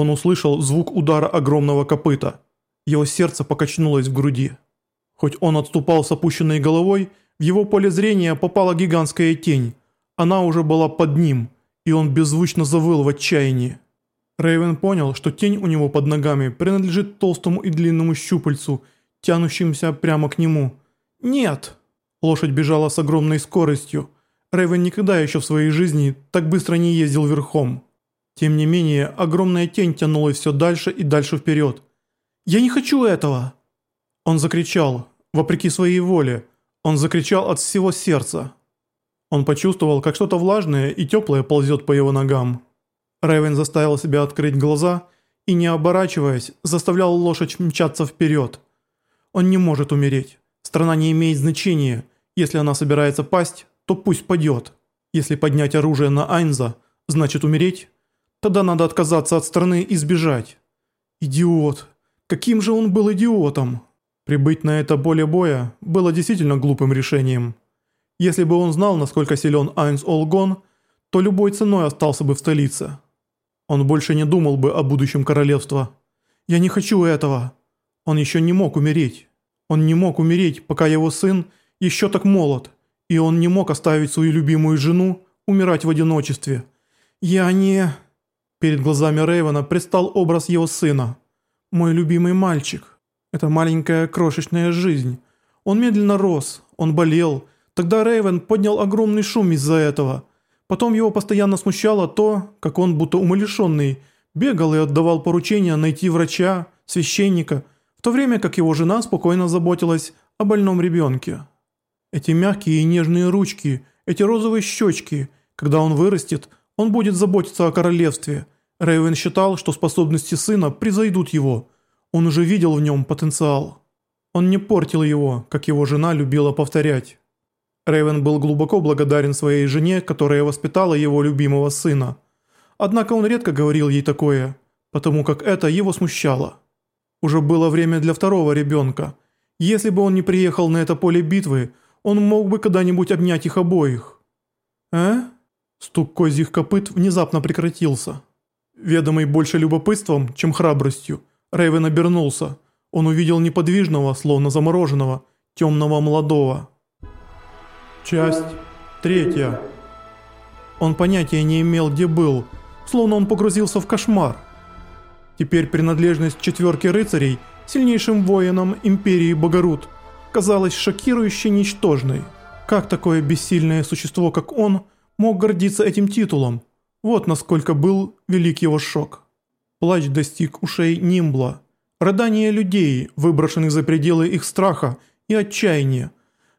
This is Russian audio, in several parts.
Он услышал звук удара огромного копыта. Его сердце покачнулось в груди. Хоть он отступал с опущенной головой, в его поле зрения попала гигантская тень. Она уже была под ним, и он беззвучно завыл в отчаянии. Рейвен понял, что тень у него под ногами принадлежит толстому и длинному щупальцу, тянущимся прямо к нему. «Нет!» Лошадь бежала с огромной скоростью. Рейвен никогда еще в своей жизни так быстро не ездил верхом. Тем не менее, огромная тень тянулась все дальше и дальше вперед. «Я не хочу этого!» Он закричал, вопреки своей воле. Он закричал от всего сердца. Он почувствовал, как что-то влажное и теплое ползет по его ногам. Рейвен заставил себя открыть глаза и, не оборачиваясь, заставлял лошадь мчаться вперед. Он не может умереть. Страна не имеет значения. Если она собирается пасть, то пусть падет. Если поднять оружие на Айнза, значит умереть, тогда надо отказаться от страны и сбежать. Идиот. Каким же он был идиотом. Прибыть на это поле боя было действительно глупым решением. Если бы он знал, насколько силен Айнс Олгон, то любой ценой остался бы в столице. Он больше не думал бы о будущем королевства. «Я не хочу этого». Он еще не мог умереть. Он не мог умереть, пока его сын еще так молод, и он не мог оставить свою любимую жену умирать в одиночестве. «Я не...» Перед глазами Рейвена предстал образ его сына. «Мой любимый мальчик. Это маленькая крошечная жизнь. Он медленно рос, он болел. Тогда Рейвен поднял огромный шум из-за этого. Потом его постоянно смущало то, как он, будто умалишенный, бегал и отдавал поручения найти врача, священника, в то время как его жена спокойно заботилась о больном ребенке. Эти мягкие и нежные ручки, эти розовые щечки, когда он вырастет, он будет заботиться о королевстве. Рейвен считал, что способности сына превзойдут его. Он уже видел в нем потенциал. Он не портил его, как его жена любила повторять. Рейвен был глубоко благодарен своей жене, которая воспитала его любимого сына. Однако он редко говорил ей такое, потому как это его смущало. Уже было время для второго ребенка. Если бы он не приехал на это поле битвы, он мог бы когда-нибудь обнять их обоих. «Э?» Стук козьих копыт внезапно прекратился. Ведомый больше любопытством, чем храбростью, Рейвен обернулся. Он увидел неподвижного, словно замороженного, темного молодого. Часть третья. Он понятия не имел, где был, словно он погрузился в кошмар. Теперь принадлежность четверки рыцарей, сильнейшим воинам Империи Богорут, казалась шокирующе ничтожной. Как такое бессильное существо, как он, мог гордиться этим титулом? Вот насколько был велик его шок. Плач достиг ушей Нимбла. Рыдания людей, выброшенных за пределы их страха и отчаяния.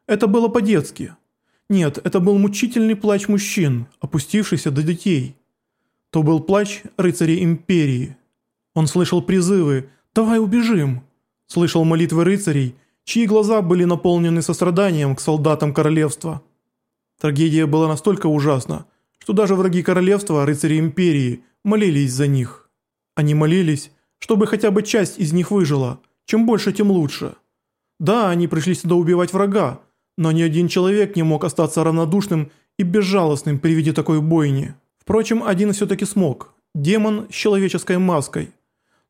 Это было по-детски. Нет, это был мучительный плач мужчин, опустившихся до детей. То был плач рыцарей Империи. Он слышал призывы «Давай убежим!» Слышал молитвы рыцарей, чьи глаза были наполнены состраданием к солдатам королевства. Трагедия была настолько ужасна, что даже враги королевства, рыцари Империи, молились за них. Они молились, чтобы хотя бы часть из них выжила, чем больше, тем лучше. Да, они пришли сюда убивать врага, но ни один человек не мог остаться равнодушным и безжалостным при виде такой бойни. Впрочем, один все-таки смог. Демон с человеческой маской.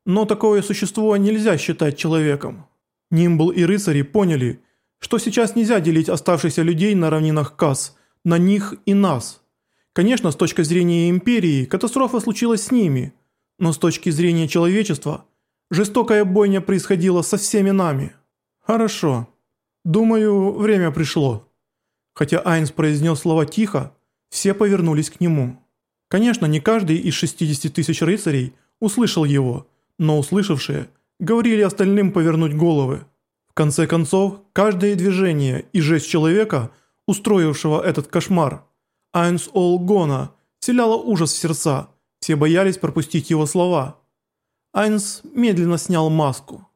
Но такое существо нельзя считать человеком. Нимбл и рыцари поняли, что сейчас нельзя делить оставшихся людей на равнинах Касс, на них и нас. Конечно, с точки зрения Империи, катастрофа случилась с ними, но с точки зрения человечества, жестокая бойня происходила со всеми нами. Хорошо. «Думаю, время пришло». Хотя Айнс произнес слова тихо, все повернулись к нему. Конечно, не каждый из 60 тысяч рыцарей услышал его, но услышавшие говорили остальным повернуть головы. В конце концов, каждое движение и жесть человека, устроившего этот кошмар, Айнс Олгона, вселяло ужас в сердца, все боялись пропустить его слова. Айнс медленно снял маску.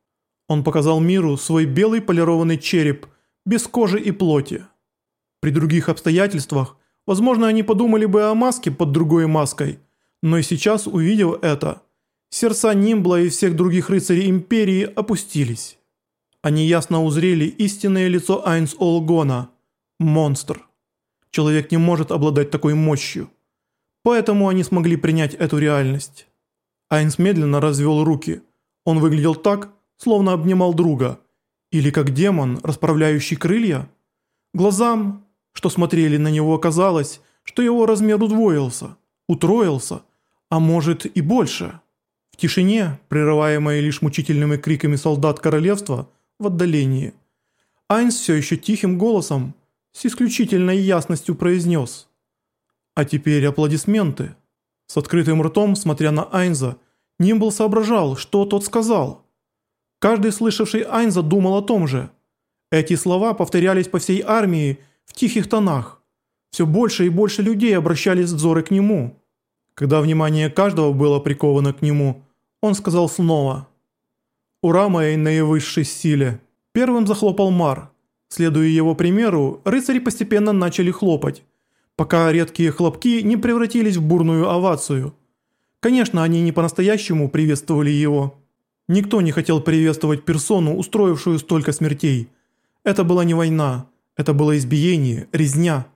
Он показал миру свой белый полированный череп, без кожи и плоти. При других обстоятельствах, возможно, они подумали бы о маске под другой маской, но и сейчас, увидев это, сердца Нимбла и всех других рыцарей Империи опустились. Они ясно узрели истинное лицо Айнс Олгона – монстр. Человек не может обладать такой мощью. Поэтому они смогли принять эту реальность. Айнс медленно развел руки. Он выглядел так, словно обнимал друга. Или как демон, расправляющий крылья. Глазам, что смотрели на него, казалось, что его размер удвоился, утроился, а может и больше. В тишине, прерываемой лишь мучительными криками солдат королевства, в отдалении, Айнс все еще тихим голосом, с исключительной ясностью произнес. А теперь аплодисменты. С открытым ртом, смотря на Айнза, Нимбл соображал, что тот сказал. Каждый слышавший Айнза думал о том же. Эти слова повторялись по всей армии в тихих тонах. Все больше и больше людей обращались взоры к нему. Когда внимание каждого было приковано к нему, он сказал снова «Ура моей наивысшей силе!» Первым захлопал Мар. Следуя его примеру, рыцари постепенно начали хлопать пока редкие хлопки не превратились в бурную овацию. Конечно, они не по-настоящему приветствовали его. Никто не хотел приветствовать персону, устроившую столько смертей. Это была не война, это было избиение, резня.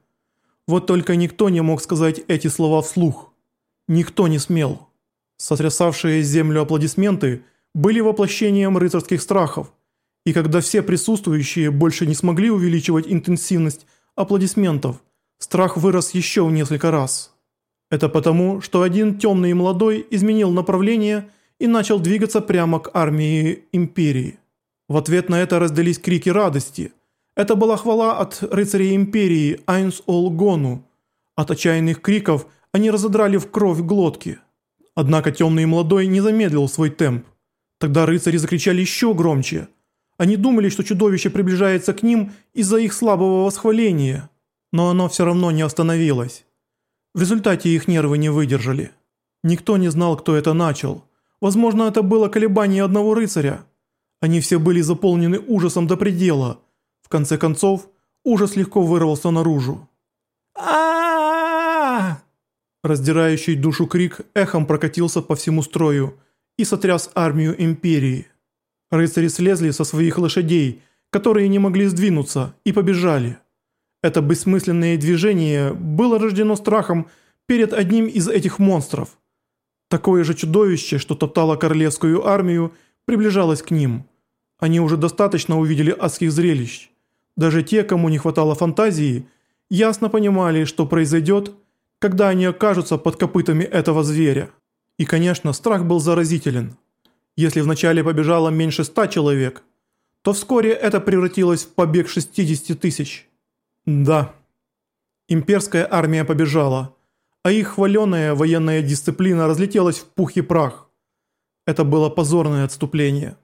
Вот только никто не мог сказать эти слова вслух. Никто не смел. Сотрясавшие землю аплодисменты были воплощением рыцарских страхов. И когда все присутствующие больше не смогли увеличивать интенсивность аплодисментов – Страх вырос еще в несколько раз. Это потому, что один темный и молодой изменил направление и начал двигаться прямо к армии Империи. В ответ на это раздались крики радости. Это была хвала от рыцарей Империи Айнс Олгону. От отчаянных криков они разодрали в кровь глотки. Однако темный и молодой не замедлил свой темп. Тогда рыцари закричали еще громче. Они думали, что чудовище приближается к ним из-за их слабого восхваления но оно все равно не остановилось. В результате их нервы не выдержали. Никто не знал, кто это начал. Возможно, это было колебание одного рыцаря. Они все были заполнены ужасом до предела. В конце концов, ужас легко вырвался наружу. а Раздирающий душу крик эхом прокатился по всему строю и сотряс армию Империи. Рыцари слезли со своих лошадей, которые не могли сдвинуться, и побежали. Это бессмысленное движение было рождено страхом перед одним из этих монстров. Такое же чудовище, что топтало королевскую армию, приближалось к ним. Они уже достаточно увидели адских зрелищ. Даже те, кому не хватало фантазии, ясно понимали, что произойдет, когда они окажутся под копытами этого зверя. И, конечно, страх был заразителен. Если вначале побежало меньше ста человек, то вскоре это превратилось в побег 60 тысяч. Да. Имперская армия побежала, а их хваленая военная дисциплина разлетелась в пух и прах. Это было позорное отступление.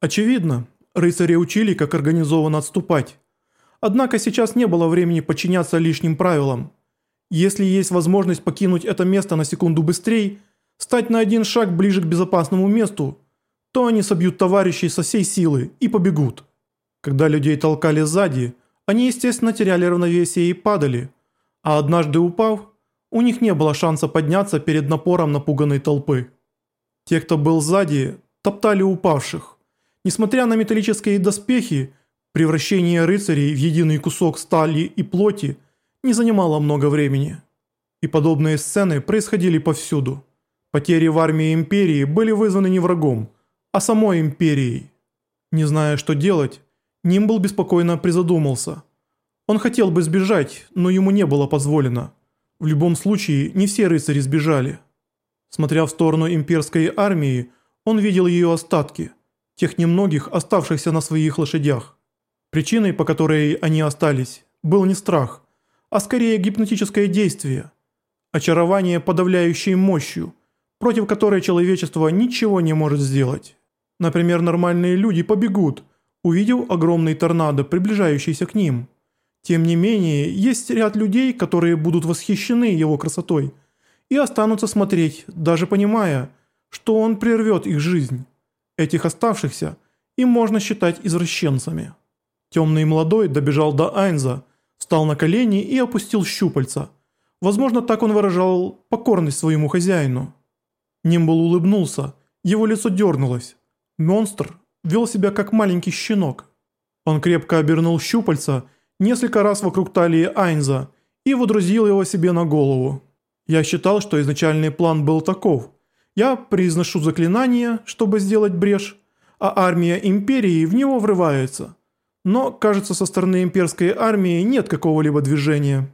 Очевидно, рыцари учили, как организованно отступать. Однако сейчас не было времени подчиняться лишним правилам. Если есть возможность покинуть это место на секунду быстрее, стать на один шаг ближе к безопасному месту, то они собьют товарищей со всей силы и побегут. Когда людей толкали сзади, они, естественно, теряли равновесие и падали, а однажды упав, у них не было шанса подняться перед напором напуганной толпы. Те, кто был сзади, топтали упавших. Несмотря на металлические доспехи, превращение рыцарей в единый кусок стали и плоти не занимало много времени. И подобные сцены происходили повсюду. Потери в армии Империи были вызваны не врагом, а самой Империей. Не зная, что делать, Нимбл беспокойно призадумался. Он хотел бы сбежать, но ему не было позволено. В любом случае, не все рыцари сбежали. Смотря в сторону имперской армии, он видел ее остатки, тех немногих, оставшихся на своих лошадях. Причиной, по которой они остались, был не страх, а скорее гипнотическое действие. Очарование подавляющей мощью, против которой человечество ничего не может сделать. Например, нормальные люди побегут – увидел огромный торнадо, приближающийся к ним. Тем не менее, есть ряд людей, которые будут восхищены его красотой и останутся смотреть, даже понимая, что он прервет их жизнь. Этих оставшихся им можно считать извращенцами. Темный молодой добежал до Айнза, встал на колени и опустил щупальца. Возможно, так он выражал покорность своему хозяину. Нимбл улыбнулся, его лицо дернулось. Монстр вел себя как маленький щенок. Он крепко обернул щупальца несколько раз вокруг талии Айнза и водрузил его себе на голову. Я считал, что изначальный план был таков. Я произношу заклинание, чтобы сделать брешь, а армия Империи в него врывается. Но, кажется, со стороны имперской армии нет какого-либо движения.